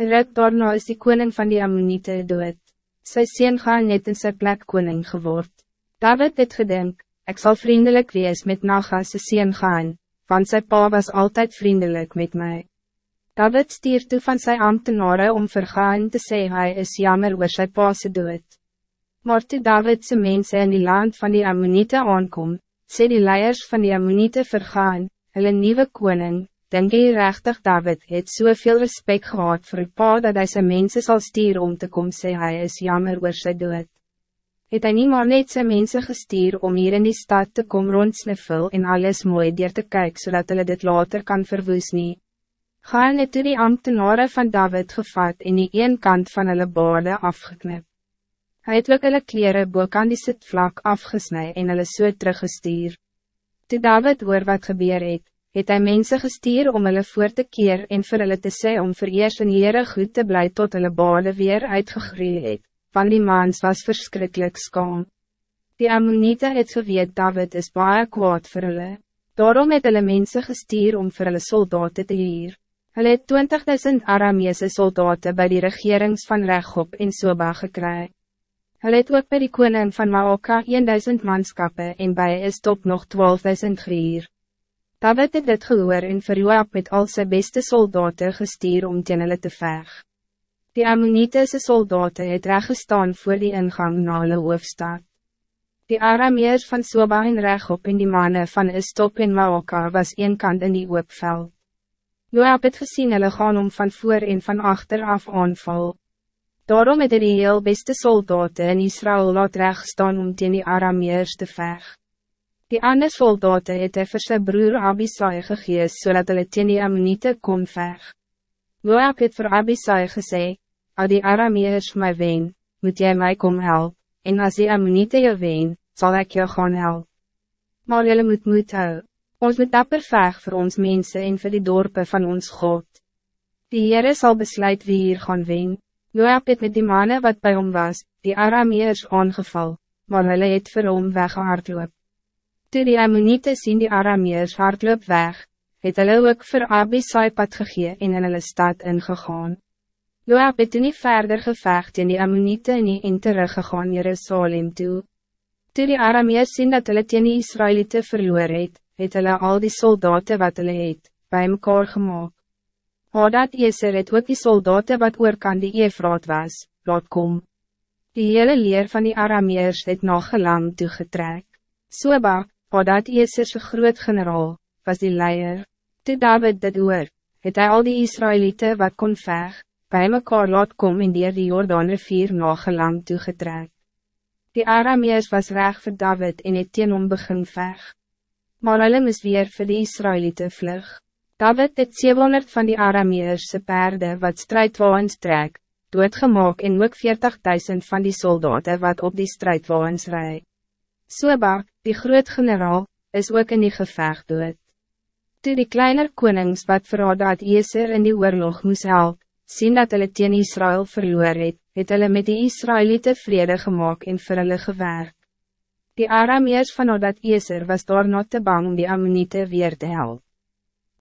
Ruk daarna is die koning van die Ammonite dood. Sy sien gaan net in sy plek koning geword. David het gedink, ik zal vriendelijk wees met Nagas sy sien gaan, want sy pa was altijd vriendelijk met mij. David stier toe van sy ambtenaren om vergaan te sê hy is jammer oor sy pa se dood. Maar toe David sy mense in die land van die Ammonite aankom, sê die leiers van die Ammonite vergaan, hulle nieuwe koning, denk jy rechtig David het soveel respect gehad voor het pa dat hij zijn mensen zal stier om te komen sê hy is jammer oor sy dood. Het hy nie maar net sy mense gestuur om hier in die stad te kom rondsniffel en alles mooi dier te kijken zodat hulle dit later kan verwoes nie. Gaan het toe die ambtenaren van David gevat en die een kant van hulle baarde afgeknip. Hy het ook hulle kleren boek aan die sitvlak afgesnij en hulle so teruggestuur. Toe David hoor wat gebeur het, het hy mense gestuur om hulle voor te keer en vir hulle te sê om vir eers in Heere goed te bly tot hulle bade weer uitgegroeid het, van die maans was verschrikkelijk skaam. Die Ammonite het geweet David is baie kwaad vir hulle, daarom het hulle mense gestuur om vir hulle soldaten te hier. Hulle het 20.000 Arameese soldaten bij die regerings van Rechop en Soba gekry. Hulle het ook by die koning van Maoka 1000 manskappe en bij is top nog 12.000 gehier. David het dit gehoor en vir Joab met al sy beste soldaten gestuur om teen hulle te veg. Die Ammonitese soldaten het recht gestaan voor die ingang na hulle hoofstad. Die Arameers van Soba en Rechop en die mannen van Istop en Maoka was een kant in die hoopveld. Joab het gezien hulle gaan om van voor en van achter af aanval. Daarom het die heel beste soldaten in Israël laat recht staan om teen die Arameers te vechten. Die ander soldaten het hy vir sy broer Abisai gegees, zodat hulle teen die Ammonite kon veg. Joab het vir Abisai gesê, al die Arameers my wen, moet jy mij kom help, en als die Ammonite jou wen, zal ik jou gaan help. Maar jullie moet moed hou, ons moet dapper veg voor ons mensen en voor die dorpen van ons God. Die Heere zal besluit wie hier gaan wen. Joab het met die mannen wat bij hom was, die Arameers aangeval, maar hulle het vir hom weggehardloop. Toe die Ammonite sien die Arameers hardloop weg, het hulle ook vir Abisai pad gegee en in hulle stad ingegaan. Joab het nie verder gevecht in die Ammonite nie en teruggegaan Jerusalem toe. Toe die Arameers sien dat hulle teen die Israelite verloor het, het hulle al die soldaten wat hulle het, by mekaar gemaakt. Hadad Eser het ook die soldaten wat oorkan die Efraat was, laat kom. Die hele leer van die Arameers het nog gelang toegetrek. Soba, Hadad Eserse groot generaal, was die leier. Toe David dit oor, het hy al die Israëlieten wat kon veg, by mekaar laat kom en dier die Jordaan rivier nagelang toegetrek. Die Arameers was reg voor David en het teen hom begin veg. Maar hulle moes weer voor die Israëlieten vlug. David het 700 van die Arameerse paarden wat strijdwaans trek, doodgemaak en ook 40.000 van die soldaten wat op die strijdwaans rijden. Soba, die groot generaal, is ook in die gevecht dood. Toe die kleiner konings wat verraad dat Eeser in die oorlog moes help, sien dat hulle teen Israël verloor het, het hulle met die Israëlieten vrede gemaakt en vir hulle gewerk. Die Arameers van dat Eeser was daar not te bang om die Ammonite weer te helpen.